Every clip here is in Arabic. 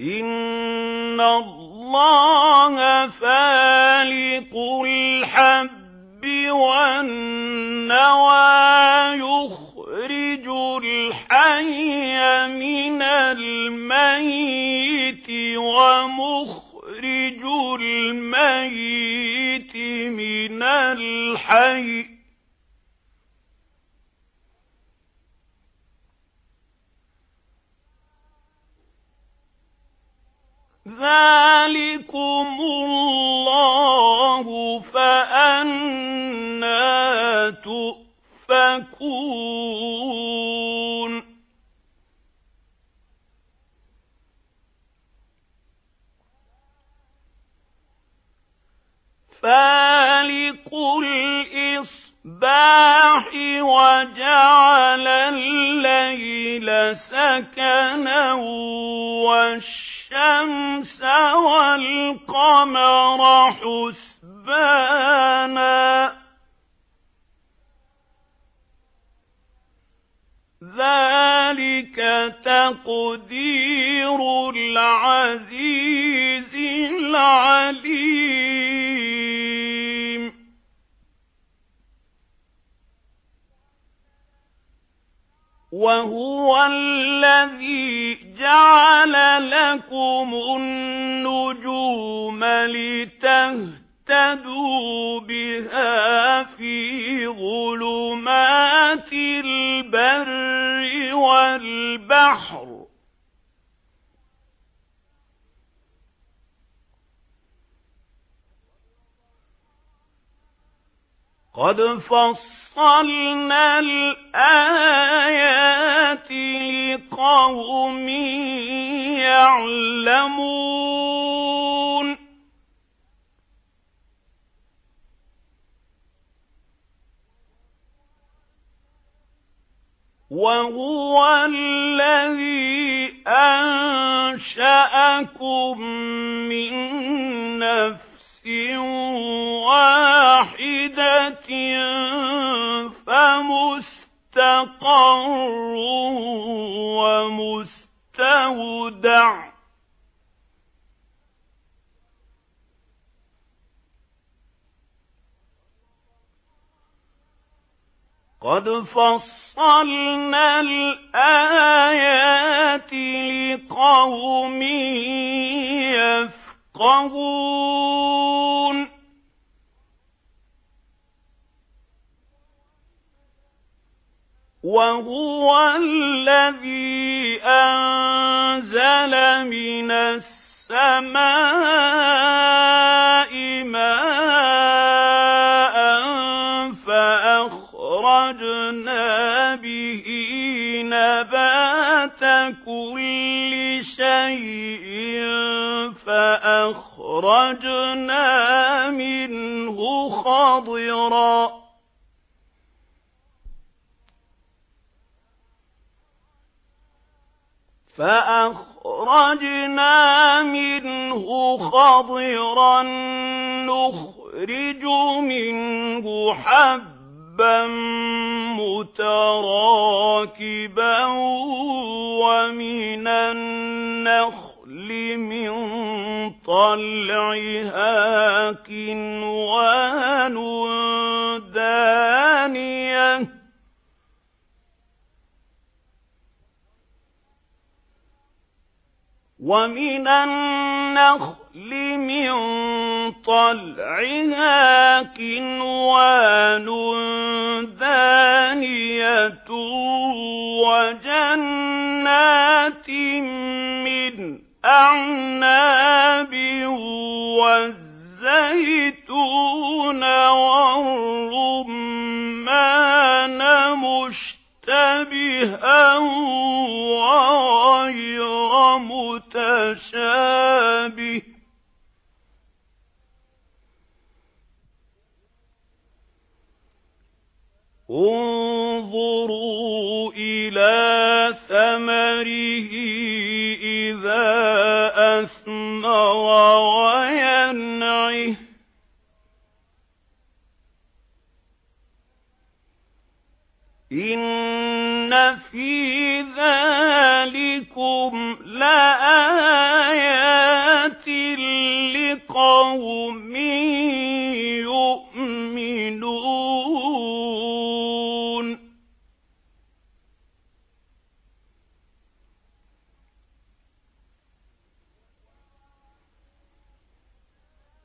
إِنَّ اللَّهَ فَالِقُ الْحَبِّ وَالنَّوَى يُخْرِجُ الْحَيَّ مِنَ الْمَيِّتِ وَمُخْرِجُ الْمَيِّتِ مِنَ الْحَيِّ ذَلِكُمُ اللَّهُ فَأَنَّى تُؤْفَكُونَ فَالِقُ الْإِصْبَاحِ وَجَعَلَ اللَّيْلَ سَكَنًا وَالشَّمْسَ الشَّمْسَ وَالْقَمَرَ حُسْبَانًا. ذَلِكَ تَقْدِيرُ الْعَزِيزِ الْعَلِيمِ. وَهُوَ الَّذِي جَعَلَ لَكُمُ النُّجُومَ لِتَهْتَدُوا بِهَا فِي ظُلُمَاتِ الْبَرِّ وَالْبَحْرِ. قَدْ فَصَّلْنَا الْآيَاتِ لِقَوْمٍ يَعْلَمُونَ. وَهُوَ الَّذِي أَنشَأَكُم مِّن نَّفْسٍ وَاحِدَةٍ فَمُسْتَقَرٌّ وَمُسْتَوْدَعٌ. قَدْ فَصَّلْنَا الْآيَاتِ لِقَوْمٍ يَفْقَهُونَ. وَهُوَ الَّذِي أَنزَلَ مِنَ السَّمَاءِ مَاءً فَأَخْرَجْنَا بِهِ نَبَاتَ كُلِّ شَيْءٍ فَأَخْرَجْنَا مِنْهُ خَضِرًا. فَأَخْرَجْنَا مِنْهُ خَضِرًا نُخْرِجُ مِنْهُ حَبًّا مُتَرَاكِبًا وَمِنَ النَّخْلِ مِنْ طَلْعِهَا كِنْوَانٌ وَمِنَ النَّخْلِ مِن طَلْعِهَا كِنْوَانٌ دَانِيَةٌ وَجَنَّاتٍ مِّنْ أَعْنَابٍ وَالزَّيْتُونَ وَالرُّمَّانَ مُشْتَبِهًا مُتَشَابِهٍ انظُرُوا إِلَى ثَمَرِهِ إِذَا أَثْمَرَ وَيَنْعِهِ. إِنَّ فِي لَكُمْ لَآيَاتٍ لِقَوْمٍ يُؤْمِنُونَ.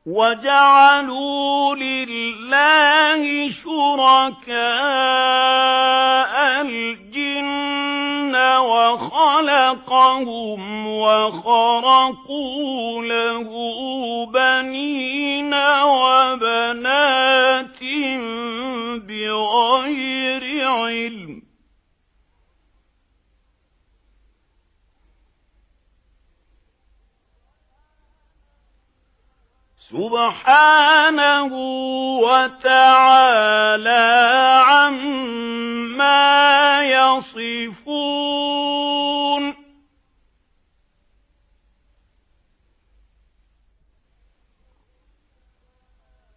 وَجَعَلُوا لِلَّهِ شُرَكَاءَ وَخَلَقَهُمْ وَخَرَقُوا لَهُ بَنِينَ وَبَنَاتٍ بِغَيْرِ عِلْمٍ. سُبْحَانَهُ وَتَعَالَى عَمَّا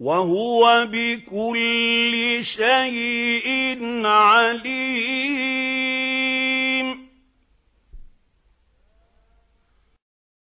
وَهُوَ بِكُلِّ شَيْءٍ عَلِيمٌ.